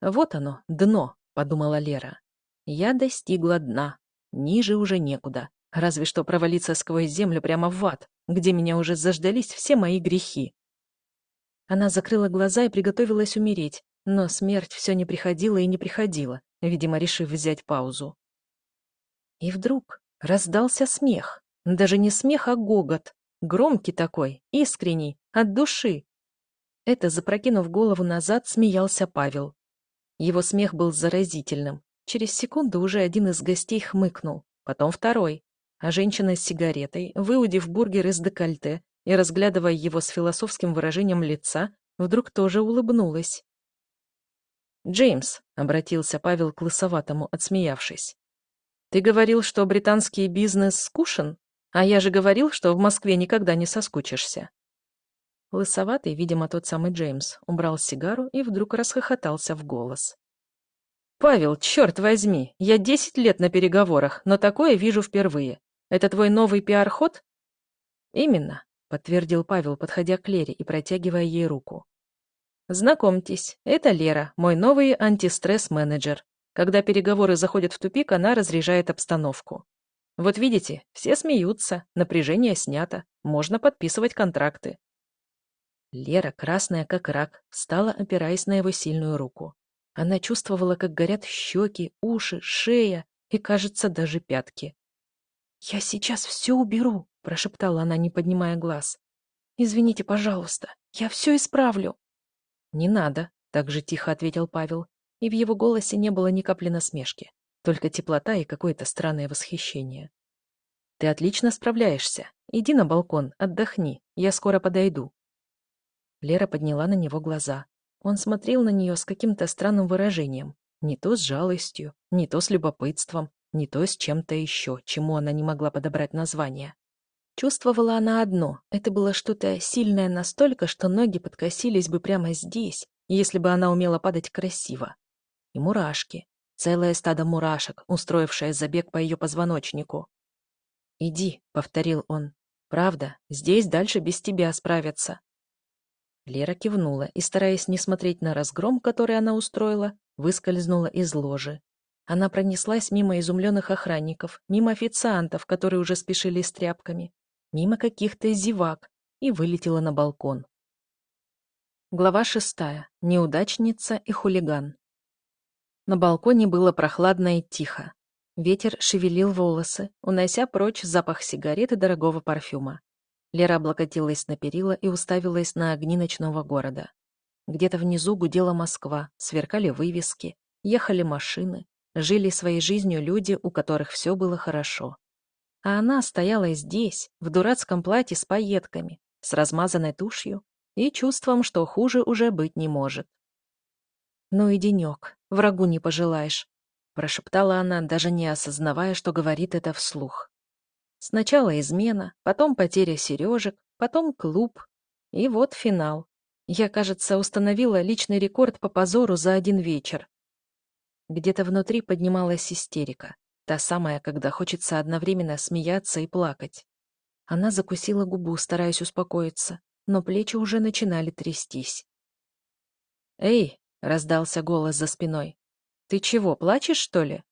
Вот оно, дно, подумала Лера. Я достигла дна. Ниже уже некуда. Разве что провалиться сквозь землю прямо в ад, где меня уже заждались все мои грехи. Она закрыла глаза и приготовилась умереть, но смерть все не приходила и не приходила, видимо, решив взять паузу. И вдруг раздался смех. Даже не смех, а гогот. Громкий такой, искренний, от души. Это, запрокинув голову назад, смеялся Павел. Его смех был заразительным. Через секунду уже один из гостей хмыкнул, потом второй. А женщина с сигаретой, выудив бургер из декольте и разглядывая его с философским выражением лица, вдруг тоже улыбнулась. «Джеймс», — обратился Павел к лысоватому, отсмеявшись, «ты говорил, что британский бизнес скучен, а я же говорил, что в Москве никогда не соскучишься». Лысоватый, видимо, тот самый Джеймс, убрал сигару и вдруг расхохотался в голос. «Павел, черт возьми, я десять лет на переговорах, но такое вижу впервые. Это твой новый пиар-ход?» «Именно», — подтвердил Павел, подходя к Лере и протягивая ей руку. Знакомьтесь, это Лера, мой новый антистресс-менеджер. Когда переговоры заходят в тупик, она разряжает обстановку. Вот видите, все смеются, напряжение снято, можно подписывать контракты. Лера, красная как рак, встала, опираясь на его сильную руку. Она чувствовала, как горят щеки, уши, шея и, кажется, даже пятки. «Я сейчас все уберу», — прошептала она, не поднимая глаз. «Извините, пожалуйста, я все исправлю». «Не надо», — так же тихо ответил Павел, и в его голосе не было ни капли насмешки, только теплота и какое-то странное восхищение. «Ты отлично справляешься. Иди на балкон, отдохни, я скоро подойду». Лера подняла на него глаза. Он смотрел на нее с каким-то странным выражением, не то с жалостью, не то с любопытством, не то с чем-то еще, чему она не могла подобрать название. Чувствовала она одно — это было что-то сильное настолько, что ноги подкосились бы прямо здесь, если бы она умела падать красиво. И мурашки. Целое стадо мурашек, устроившее забег по ее позвоночнику. «Иди», — повторил он. «Правда, здесь дальше без тебя справятся». Лера кивнула и, стараясь не смотреть на разгром, который она устроила, выскользнула из ложи. Она пронеслась мимо изумленных охранников, мимо официантов, которые уже спешили с тряпками, мимо каких-то зевак и вылетела на балкон. Глава шестая. Неудачница и хулиган. На балконе было прохладно и тихо. Ветер шевелил волосы, унося прочь запах сигарет и дорогого парфюма. Лера облокотилась на перила и уставилась на огни ночного города. Где-то внизу гудела Москва, сверкали вывески, ехали машины, жили своей жизнью люди, у которых все было хорошо. А она стояла здесь, в дурацком платье с пайетками, с размазанной тушью и чувством, что хуже уже быть не может. «Ну и денек, врагу не пожелаешь», — прошептала она, даже не осознавая, что говорит это вслух. Сначала измена, потом потеря сережек, потом клуб, и вот финал. Я, кажется, установила личный рекорд по позору за один вечер. Где-то внутри поднималась истерика. Та самая, когда хочется одновременно смеяться и плакать. Она закусила губу, стараясь успокоиться, но плечи уже начинали трястись. «Эй!» — раздался голос за спиной. «Ты чего, плачешь, что ли?»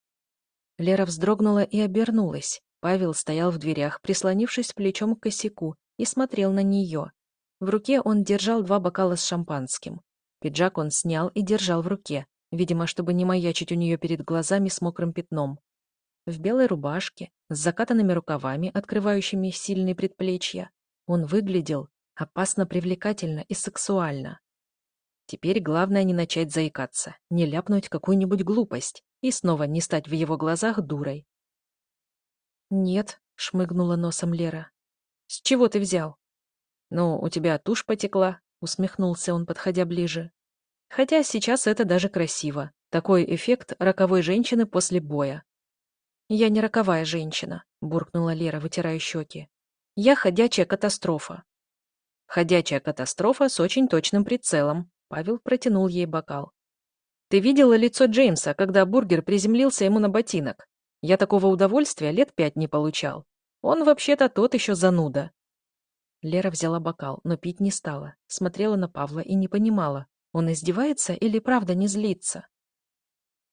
Лера вздрогнула и обернулась. Павел стоял в дверях, прислонившись плечом к косяку, и смотрел на нее. В руке он держал два бокала с шампанским. Пиджак он снял и держал в руке, видимо, чтобы не маячить у нее перед глазами с мокрым пятном в белой рубашке, с закатанными рукавами, открывающими сильные предплечья. Он выглядел опасно привлекательно и сексуально. Теперь главное не начать заикаться, не ляпнуть какую-нибудь глупость и снова не стать в его глазах дурой. «Нет», — шмыгнула носом Лера. «С чего ты взял?» «Ну, у тебя тушь потекла», — усмехнулся он, подходя ближе. «Хотя сейчас это даже красиво. Такой эффект роковой женщины после боя. «Я не роковая женщина», — буркнула Лера, вытирая щеки. «Я ходячая катастрофа». «Ходячая катастрофа с очень точным прицелом», — Павел протянул ей бокал. «Ты видела лицо Джеймса, когда бургер приземлился ему на ботинок? Я такого удовольствия лет пять не получал. Он вообще-то тот еще зануда». Лера взяла бокал, но пить не стала, смотрела на Павла и не понимала, он издевается или правда не злится.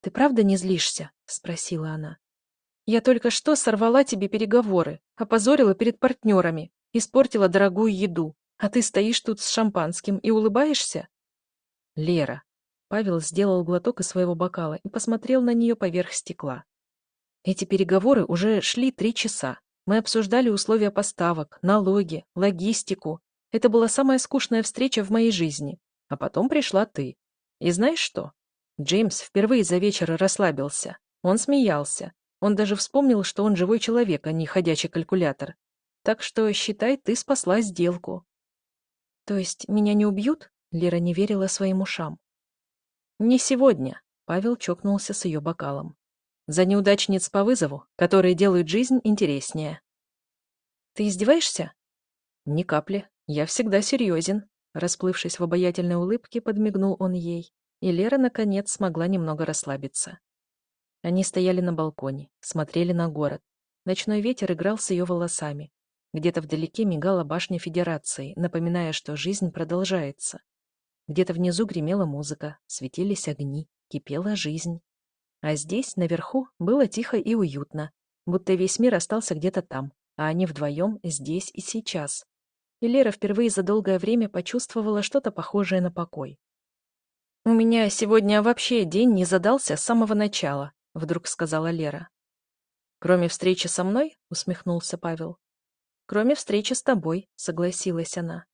ты правда не злишься?» — спросила она. «Я только что сорвала тебе переговоры, опозорила перед партнерами, испортила дорогую еду, а ты стоишь тут с шампанским и улыбаешься?» «Лера». Павел сделал глоток из своего бокала и посмотрел на нее поверх стекла. Эти переговоры уже шли три часа. Мы обсуждали условия поставок, налоги, логистику. Это была самая скучная встреча в моей жизни. А потом пришла ты. И знаешь что? Джеймс впервые за вечер расслабился. Он смеялся. Он даже вспомнил, что он живой человек, а не ходячий калькулятор. Так что, считай, ты спасла сделку. То есть меня не убьют? Лера не верила своим ушам. Не сегодня. Павел чокнулся с ее бокалом. За неудачниц по вызову, которые делают жизнь интереснее. Ты издеваешься? Ни капли. Я всегда серьезен. Расплывшись в обаятельной улыбке, подмигнул он ей, и Лера, наконец, смогла немного расслабиться. Они стояли на балконе, смотрели на город. Ночной ветер играл с ее волосами. Где-то вдалеке мигала башня Федерации, напоминая, что жизнь продолжается. Где-то внизу гремела музыка, светились огни, кипела жизнь. А здесь, наверху, было тихо и уютно, будто весь мир остался где-то там, а они вдвоем здесь и сейчас и Лера впервые за долгое время почувствовала что-то похожее на покой. «У меня сегодня вообще день не задался с самого начала», — вдруг сказала Лера. «Кроме встречи со мной?» — усмехнулся Павел. «Кроме встречи с тобой», — согласилась она.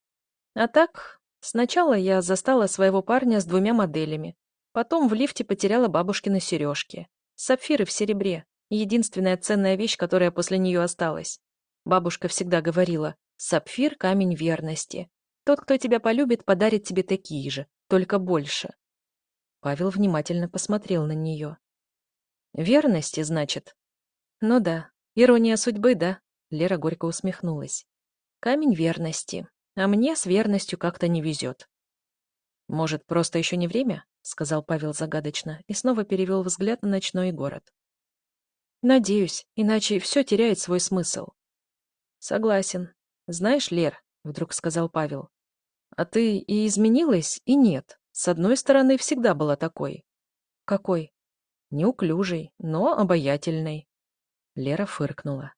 «А так, сначала я застала своего парня с двумя моделями. Потом в лифте потеряла бабушкины сережки. Сапфиры в серебре. Единственная ценная вещь, которая после нее осталась. Бабушка всегда говорила, Сапфир — камень верности. Тот, кто тебя полюбит, подарит тебе такие же, только больше. Павел внимательно посмотрел на нее. Верности, значит? Ну да, ирония судьбы, да? Лера горько усмехнулась. Камень верности. А мне с верностью как-то не везет. Может, просто еще не время? Сказал Павел загадочно и снова перевел взгляд на ночной город. Надеюсь, иначе все теряет свой смысл. Согласен. «Знаешь, Лер», — вдруг сказал Павел, — «а ты и изменилась, и нет. С одной стороны, всегда была такой». «Какой?» «Неуклюжей, но обаятельной». Лера фыркнула.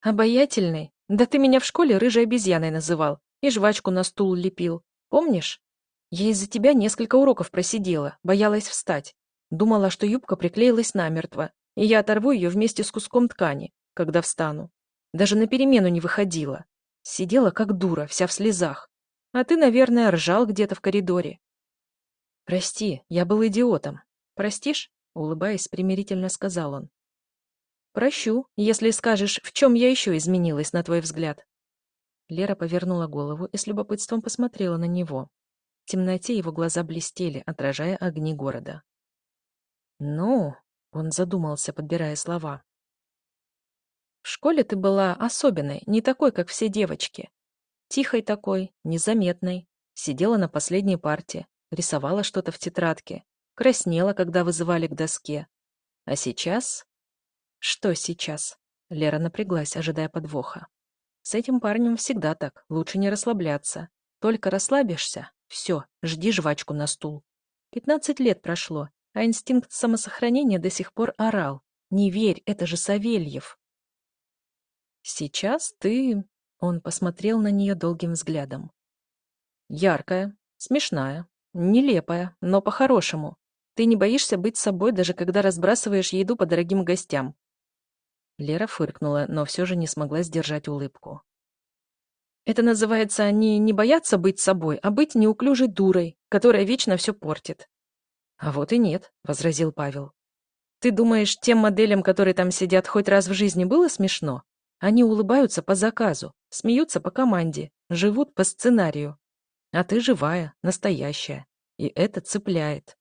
«Обаятельной? Да ты меня в школе рыжей обезьяной называл и жвачку на стул лепил. Помнишь? Я из-за тебя несколько уроков просидела, боялась встать. Думала, что юбка приклеилась намертво, и я оторву ее вместе с куском ткани, когда встану. Даже на перемену не выходила. Сидела как дура, вся в слезах. А ты, наверное, ржал где-то в коридоре. Прости, я был идиотом. Простишь? Улыбаясь, примирительно сказал он. Прощу, если скажешь, в чем я еще изменилась, на твой взгляд. Лера повернула голову и с любопытством посмотрела на него. В темноте его глаза блестели, отражая огни города. «Ну...» — он задумался, подбирая слова. В школе ты была особенной, не такой, как все девочки. Тихой такой, незаметной. Сидела на последней парте, рисовала что-то в тетрадке, краснела, когда вызывали к доске. А сейчас? Что сейчас? Лера напряглась, ожидая подвоха. С этим парнем всегда так, лучше не расслабляться. Только расслабишься, все, жди жвачку на стул. Пятнадцать лет прошло, а инстинкт самосохранения до сих пор орал. Не верь, это же Савельев. Сейчас ты...» Он посмотрел на нее долгим взглядом. «Яркая, смешная, нелепая, но по-хорошему. Ты не боишься быть собой, даже когда разбрасываешь еду по дорогим гостям?» Лера фыркнула, но все же не смогла сдержать улыбку. «Это называется не не бояться быть собой, а быть неуклюжей дурой, которая вечно все портит». «А вот и нет», — возразил Павел. «Ты думаешь, тем моделям, которые там сидят, хоть раз в жизни было смешно? Они улыбаются по заказу, смеются по команде, живут по сценарию. А ты живая, настоящая. И это цепляет.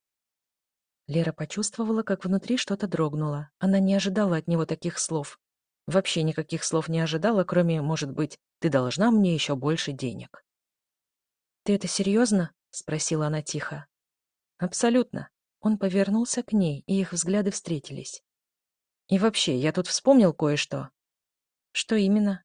Лера почувствовала, как внутри что-то дрогнуло. Она не ожидала от него таких слов. Вообще никаких слов не ожидала, кроме, может быть, «ты должна мне еще больше денег». «Ты это серьезно?» — спросила она тихо. «Абсолютно». Он повернулся к ней, и их взгляды встретились. «И вообще, я тут вспомнил кое-что. Что именно?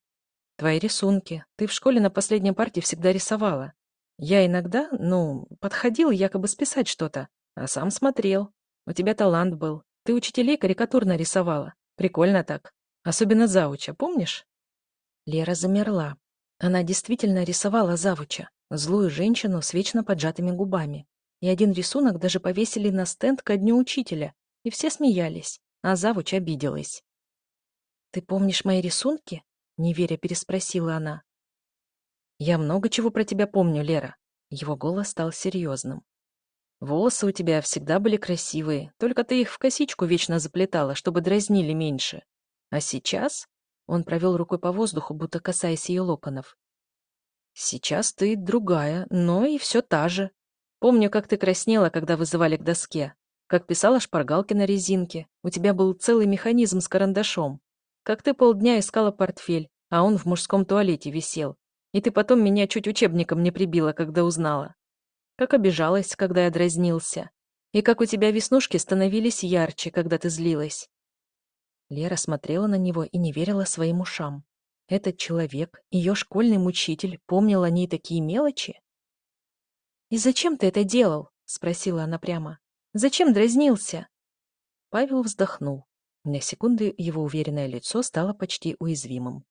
Твои рисунки. Ты в школе на последней партии всегда рисовала. Я иногда, ну, подходил якобы списать что-то, а сам смотрел. У тебя талант был. Ты учителей карикатурно рисовала. Прикольно так. Особенно Зауча, помнишь?» Лера замерла. Она действительно рисовала Завуча, злую женщину с вечно поджатыми губами. И один рисунок даже повесили на стенд ко дню учителя, и все смеялись, а Завуч обиделась. «Ты помнишь мои рисунки?» — неверя переспросила она. «Я много чего про тебя помню, Лера». Его голос стал серьезным. «Волосы у тебя всегда были красивые, только ты их в косичку вечно заплетала, чтобы дразнили меньше. А сейчас...» Он провел рукой по воздуху, будто касаясь ее локонов. «Сейчас ты другая, но и все та же. Помню, как ты краснела, когда вызывали к доске. Как писала шпаргалки на резинке. У тебя был целый механизм с карандашом. Как ты полдня искала портфель, а он в мужском туалете висел. И ты потом меня чуть учебником не прибила, когда узнала. Как обижалась, когда я дразнился. И как у тебя веснушки становились ярче, когда ты злилась. Лера смотрела на него и не верила своим ушам. Этот человек, ее школьный мучитель, помнил о ней такие мелочи? «И зачем ты это делал?» — спросила она прямо. «Зачем дразнился?» Павел вздохнул. На секунды его уверенное лицо стало почти уязвимым.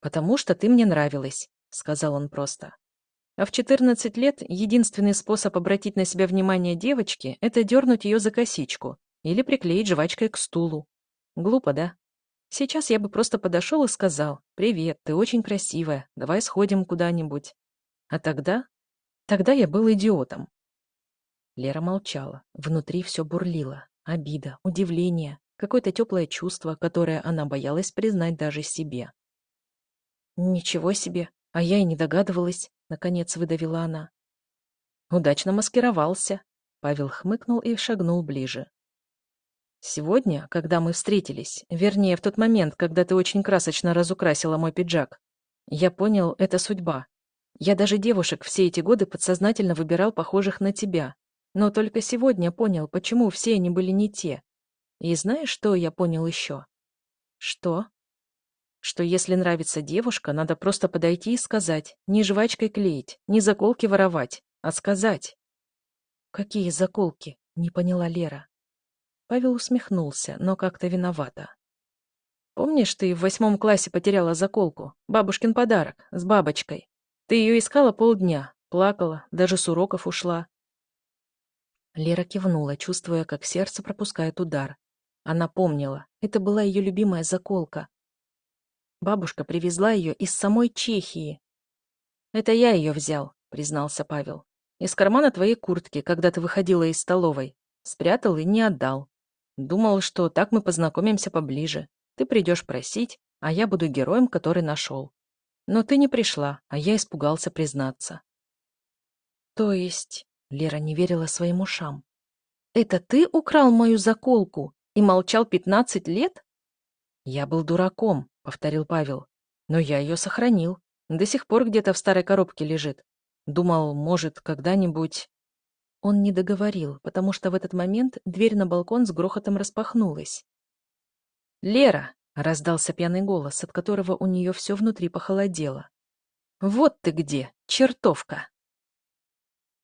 «Потому что ты мне нравилась», — сказал он просто. А в 14 лет единственный способ обратить на себя внимание девочки — это дернуть ее за косичку или приклеить жвачкой к стулу. Глупо, да? Сейчас я бы просто подошел и сказал, «Привет, ты очень красивая, давай сходим куда-нибудь». А тогда Тогда я был идиотом. Лера молчала. Внутри все бурлило. Обида, удивление, какое-то теплое чувство, которое она боялась признать даже себе. «Ничего себе! А я и не догадывалась», — наконец выдавила она. «Удачно маскировался», — Павел хмыкнул и шагнул ближе. «Сегодня, когда мы встретились, вернее, в тот момент, когда ты очень красочно разукрасила мой пиджак, я понял, это судьба, я даже девушек все эти годы подсознательно выбирал похожих на тебя. Но только сегодня понял, почему все они были не те. И знаешь, что я понял еще? Что? Что если нравится девушка, надо просто подойти и сказать, не жвачкой клеить, не заколки воровать, а сказать. Какие заколки? Не поняла Лера. Павел усмехнулся, но как-то виновато. Помнишь, ты в восьмом классе потеряла заколку? Бабушкин подарок, с бабочкой. Ты ее искала полдня, плакала, даже с уроков ушла. Лера кивнула, чувствуя, как сердце пропускает удар. Она помнила, это была ее любимая заколка. Бабушка привезла ее из самой Чехии. «Это я ее взял», — признался Павел. «Из кармана твоей куртки, когда ты выходила из столовой. Спрятал и не отдал. Думал, что так мы познакомимся поближе. Ты придешь просить, а я буду героем, который нашел. Но ты не пришла, а я испугался признаться. То есть... Лера не верила своим ушам. «Это ты украл мою заколку и молчал пятнадцать лет?» «Я был дураком», — повторил Павел. «Но я ее сохранил. До сих пор где-то в старой коробке лежит. Думал, может, когда-нибудь...» Он не договорил, потому что в этот момент дверь на балкон с грохотом распахнулась. «Лера!» Раздался пьяный голос, от которого у нее все внутри похолодело. «Вот ты где, чертовка!»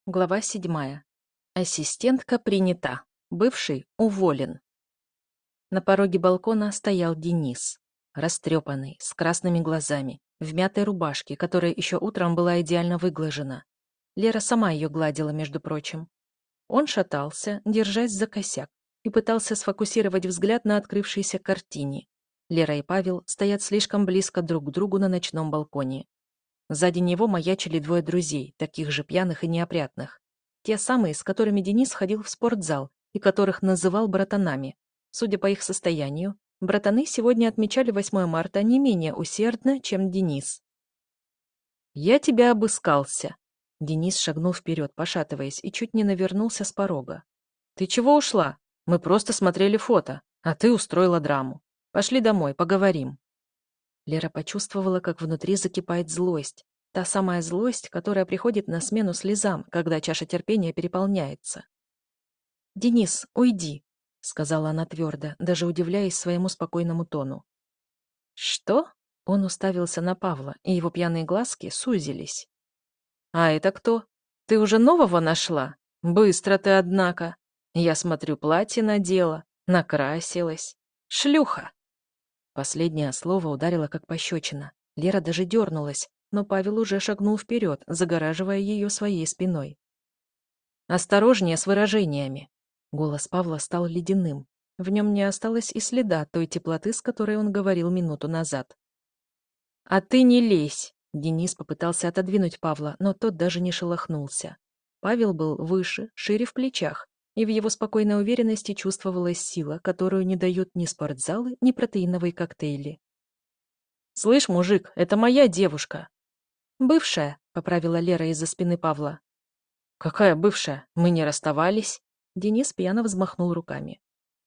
Глава седьмая. Ассистентка принята. Бывший уволен. На пороге балкона стоял Денис. Растрепанный, с красными глазами, в мятой рубашке, которая еще утром была идеально выглажена. Лера сама ее гладила, между прочим. Он шатался, держась за косяк, и пытался сфокусировать взгляд на открывшейся картине. Лера и Павел стоят слишком близко друг к другу на ночном балконе. Сзади него маячили двое друзей, таких же пьяных и неопрятных. Те самые, с которыми Денис ходил в спортзал и которых называл братанами. Судя по их состоянию, братаны сегодня отмечали 8 марта не менее усердно, чем Денис. «Я тебя обыскался!» Денис шагнул вперед, пошатываясь, и чуть не навернулся с порога. «Ты чего ушла? Мы просто смотрели фото, а ты устроила драму. Пошли домой, поговорим». Лера почувствовала, как внутри закипает злость. Та самая злость, которая приходит на смену слезам, когда чаша терпения переполняется. «Денис, уйди», — сказала она твердо, даже удивляясь своему спокойному тону. «Что?» — он уставился на Павла, и его пьяные глазки сузились. «А это кто? Ты уже нового нашла? Быстро ты, однако. Я смотрю, платье надела. Накрасилась. Шлюха. Последнее слово ударило как пощечина. Лера даже дернулась, но Павел уже шагнул вперед, загораживая ее своей спиной. «Осторожнее с выражениями!» Голос Павла стал ледяным. В нем не осталось и следа той теплоты, с которой он говорил минуту назад. «А ты не лезь!» Денис попытался отодвинуть Павла, но тот даже не шелохнулся. Павел был выше, шире в плечах, и в его спокойной уверенности чувствовалась сила, которую не дают ни спортзалы, ни протеиновые коктейли. «Слышь, мужик, это моя девушка!» «Бывшая», — поправила Лера из-за спины Павла. «Какая бывшая? Мы не расставались?» Денис пьяно взмахнул руками.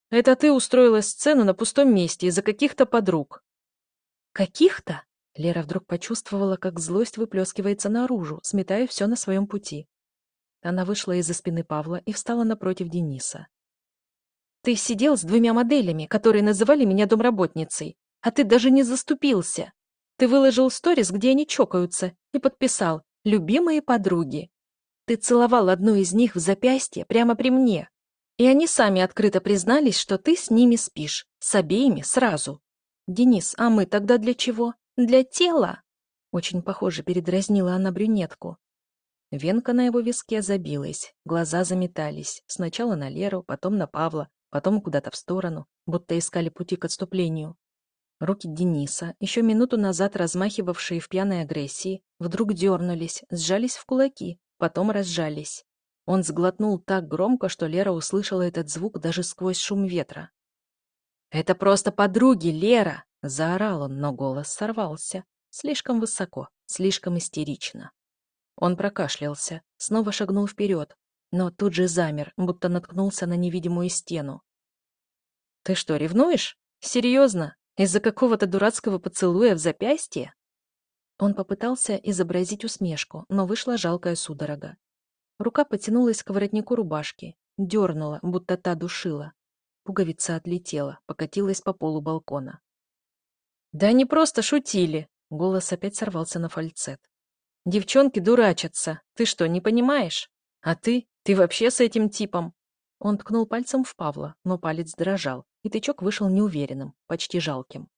«Это ты устроила сцену на пустом месте из-за каких-то подруг». «Каких-то?» Лера вдруг почувствовала, как злость выплескивается наружу, сметая все на своем пути. Она вышла из-за спины Павла и встала напротив Дениса. «Ты сидел с двумя моделями, которые называли меня домработницей, а ты даже не заступился. Ты выложил сторис, где они чокаются, и подписал «Любимые подруги». Ты целовал одну из них в запястье прямо при мне. И они сами открыто признались, что ты с ними спишь, с обеими сразу. Денис, а мы тогда для чего? Для тела!» Очень похоже передразнила она брюнетку. Венка на его виске забилась, глаза заметались. Сначала на Леру, потом на Павла, потом куда-то в сторону, будто искали пути к отступлению. Руки Дениса, еще минуту назад размахивавшие в пьяной агрессии, вдруг дернулись, сжались в кулаки, потом разжались. Он сглотнул так громко, что Лера услышала этот звук даже сквозь шум ветра. «Это просто подруги, Лера!» Заорал он, но голос сорвался. Слишком высоко, слишком истерично. Он прокашлялся, снова шагнул вперед, но тут же замер, будто наткнулся на невидимую стену. «Ты что, ревнуешь? Серьезно? Из-за какого-то дурацкого поцелуя в запястье?» Он попытался изобразить усмешку, но вышла жалкая судорога. Рука потянулась к воротнику рубашки, дернула, будто та душила. Пуговица отлетела, покатилась по полу балкона. «Да они просто шутили!» Голос опять сорвался на фальцет. «Девчонки дурачатся. Ты что, не понимаешь? А ты? Ты вообще с этим типом?» Он ткнул пальцем в Павла, но палец дрожал, и тычок вышел неуверенным, почти жалким.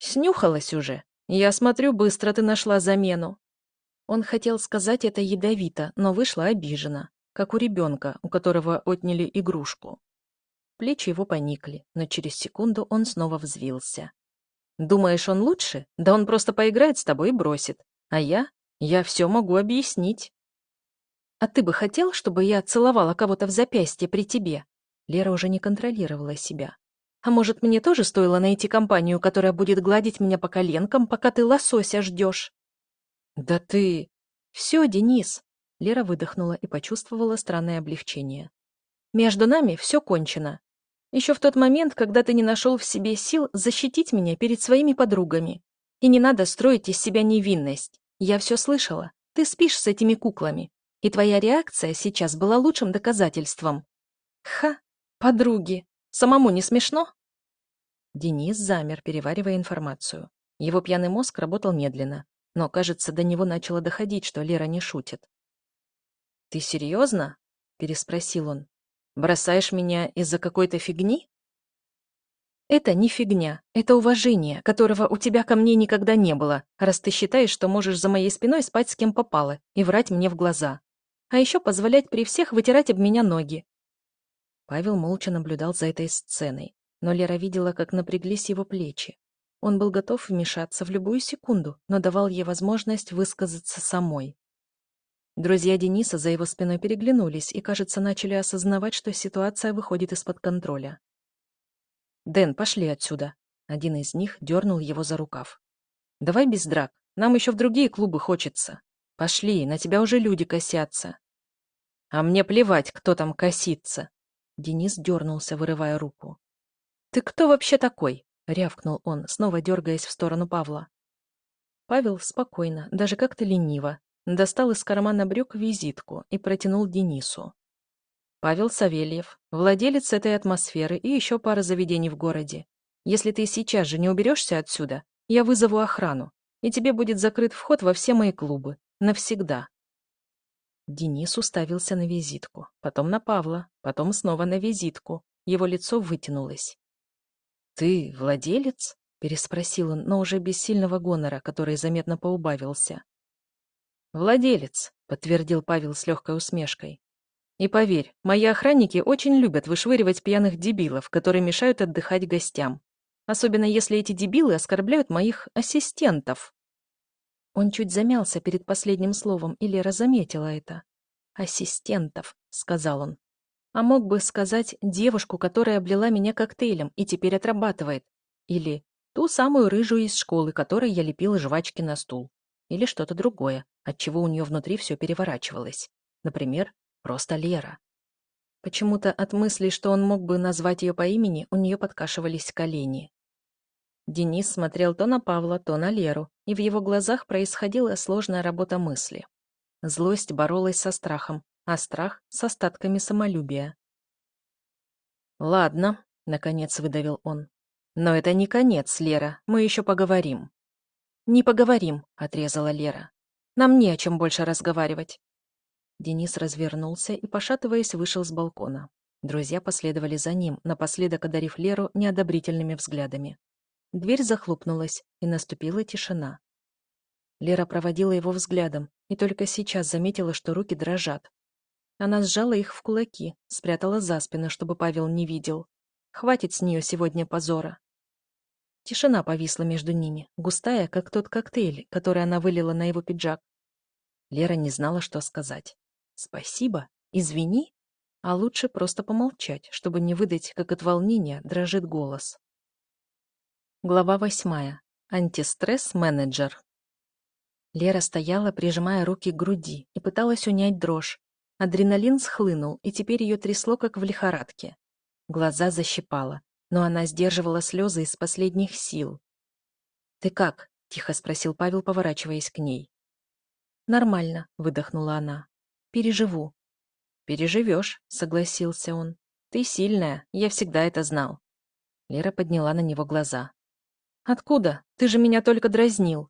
«Снюхалась уже. Я смотрю, быстро ты нашла замену». Он хотел сказать это ядовито, но вышла обижена, как у ребенка, у которого отняли игрушку. Плечи его поникли, но через секунду он снова взвился. Думаешь, он лучше? Да он просто поиграет с тобой и бросит. А я? Я все могу объяснить. А ты бы хотел, чтобы я целовала кого-то в запястье при тебе? Лера уже не контролировала себя. А может, мне тоже стоило найти компанию, которая будет гладить меня по коленкам, пока ты лосося ждешь? Да ты... Все, Денис. Лера выдохнула и почувствовала странное облегчение. Между нами все кончено. Еще в тот момент, когда ты не нашел в себе сил защитить меня перед своими подругами. И не надо строить из себя невинность. Я все слышала. Ты спишь с этими куклами. И твоя реакция сейчас была лучшим доказательством. Ха, подруги. Самому не смешно? Денис замер, переваривая информацию. Его пьяный мозг работал медленно, но, кажется, до него начало доходить, что Лера не шутит. «Ты серьезно?» — переспросил он. Бросаешь меня из-за какой-то фигни? Это не фигня, это уважение, которого у тебя ко мне никогда не было, раз ты считаешь, что можешь за моей спиной спать с кем попало и врать мне в глаза. А еще позволять при всех вытирать об меня ноги. Павел молча наблюдал за этой сценой, но Лера видела, как напряглись его плечи. Он был готов вмешаться в любую секунду, но давал ей возможность высказаться самой. Друзья Дениса за его спиной переглянулись и, кажется, начали осознавать, что ситуация выходит из-под контроля. «Дэн, пошли отсюда!» Один из них дернул его за рукав. «Давай без драк, нам еще в другие клубы хочется. Пошли, на тебя уже люди косятся». «А мне плевать, кто там косится!» Денис дернулся, вырывая руку. «Ты кто вообще такой?» — рявкнул он, снова дергаясь в сторону Павла. Павел спокойно, даже как-то лениво, Достал из кармана брюк визитку и протянул Денису. Павел Савельев, владелец этой атмосферы и еще пара заведений в городе. Если ты сейчас же не уберешься отсюда, я вызову охрану, и тебе будет закрыт вход во все мои клубы. Навсегда. Денис уставился на визитку, потом на Павла, потом снова на визитку. его лицо вытянулось. «Ты владелец?» — переспросил он, но уже без сильного гонора, который заметно поубавился. «Владелец», — подтвердил Павел с легкой усмешкой. «И поверь, мои охранники очень любят вышвыривать пьяных дебилов, которые мешают отдыхать гостям. Особенно если эти дебилы оскорбляют моих ассистентов». Он чуть замялся перед последним словом, и Лера заметила это. «Ассистентов», — сказал он. А мог бы сказать девушку, которая облила меня коктейлем и теперь отрабатывает. Или ту самую рыжую из школы, которой я лепила жвачки на стул. Или что-то другое, от чего у нее внутри все переворачивалось. Например, просто Лера. Почему-то от мысли, что он мог бы назвать ее по имени, у нее подкашивались колени. Денис смотрел то на Павла, то на Леру, и в его глазах происходила сложная работа мысли. Злость боролась со страхом, а страх — с остатками самолюбия. «Ладно», — наконец выдавил он. «Но это не конец, Лера, мы еще поговорим». «Не поговорим», — отрезала Лера. «Нам не о чем больше разговаривать». Денис развернулся и, пошатываясь, вышел с балкона. Друзья последовали за ним, напоследок одарив Леру неодобрительными взглядами. Дверь захлопнулась, и наступила тишина. Лера проводила его взглядом и только сейчас заметила, что руки дрожат. Она сжала их в кулаки, спрятала за спину, чтобы Павел не видел. Хватит с нее сегодня позора. Тишина повисла между ними, густая, как тот коктейль, который она вылила на его пиджак. Лера не знала, что сказать. «Спасибо? Извини?» А лучше просто помолчать, чтобы не выдать, как от волнения дрожит голос. Глава восьмая. Антистресс-менеджер. Лера стояла, прижимая руки к груди, и пыталась унять дрожь, Адреналин схлынул, и теперь ее трясло, как в лихорадке. Глаза защипала, но она сдерживала слезы из последних сил. «Ты как?» — тихо спросил Павел, поворачиваясь к ней. «Нормально», — выдохнула она. «Переживу». «Переживешь», — согласился он. «Ты сильная, я всегда это знал». Лера подняла на него глаза. «Откуда? Ты же меня только дразнил».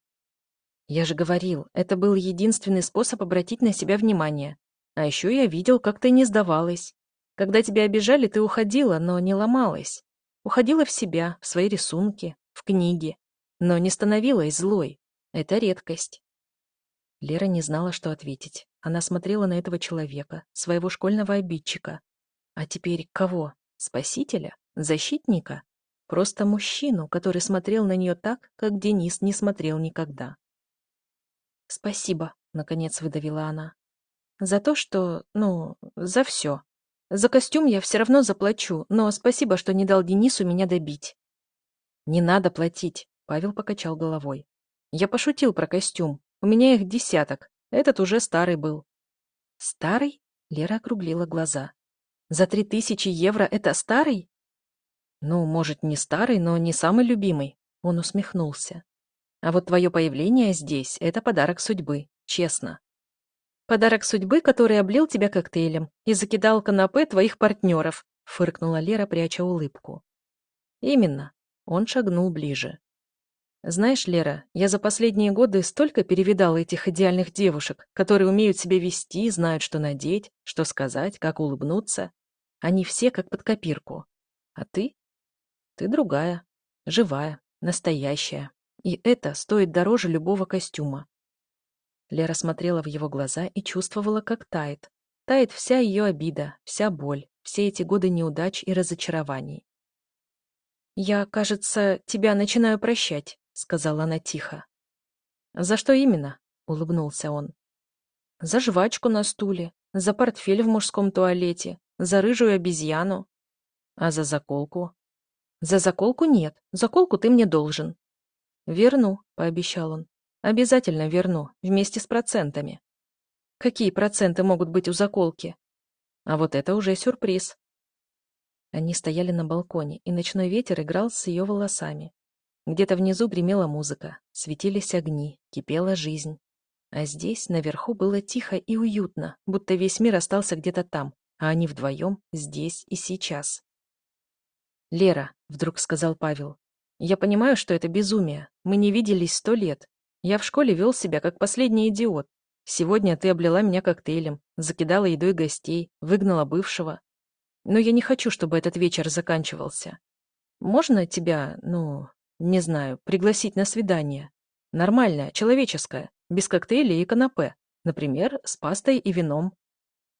«Я же говорил, это был единственный способ обратить на себя внимание. А еще я видел, как ты не сдавалась. Когда тебя обижали, ты уходила, но не ломалась. Уходила в себя, в свои рисунки, в книги. Но не становилась злой. Это редкость. Лера не знала, что ответить. Она смотрела на этого человека, своего школьного обидчика. А теперь кого? Спасителя? Защитника? Просто мужчину, который смотрел на нее так, как Денис не смотрел никогда. «Спасибо», — наконец выдавила она. За то, что... ну, за все. За костюм я все равно заплачу, но спасибо, что не дал Денису меня добить. Не надо платить, Павел покачал головой. Я пошутил про костюм. У меня их десяток. Этот уже старый был. Старый? Лера округлила глаза. За три тысячи евро это старый? Ну, может, не старый, но не самый любимый. Он усмехнулся. А вот твое появление здесь — это подарок судьбы, честно. Подарок судьбы, который облил тебя коктейлем и закидал канапе твоих партнеров», — фыркнула Лера, пряча улыбку. «Именно». Он шагнул ближе. «Знаешь, Лера, я за последние годы столько перевидала этих идеальных девушек, которые умеют себя вести, знают, что надеть, что сказать, как улыбнуться. Они все как под копирку. А ты? Ты другая, живая, настоящая. И это стоит дороже любого костюма. Лера смотрела в его глаза и чувствовала, как тает. Тает вся ее обида, вся боль, все эти годы неудач и разочарований. «Я, кажется, тебя начинаю прощать», — сказала она тихо. «За что именно?» — улыбнулся он. «За жвачку на стуле, за портфель в мужском туалете, за рыжую обезьяну. А за заколку?» «За заколку нет, заколку ты мне должен». «Верну», — пообещал он. Обязательно верну, вместе с процентами. Какие проценты могут быть у заколки? А вот это уже сюрприз. Они стояли на балконе, и ночной ветер играл с ее волосами. Где-то внизу гремела музыка, светились огни, кипела жизнь. А здесь, наверху, было тихо и уютно, будто весь мир остался где-то там, а они вдвоем здесь и сейчас. «Лера», — вдруг сказал Павел, — «я понимаю, что это безумие. Мы не виделись сто лет, я в школе вел себя как последний идиот. Сегодня ты облила меня коктейлем, закидала едой гостей, выгнала бывшего. Но я не хочу, чтобы этот вечер заканчивался. Можно тебя, ну, не знаю, пригласить на свидание? Нормальное, человеческое, без коктейлей и канапе. Например, с пастой и вином.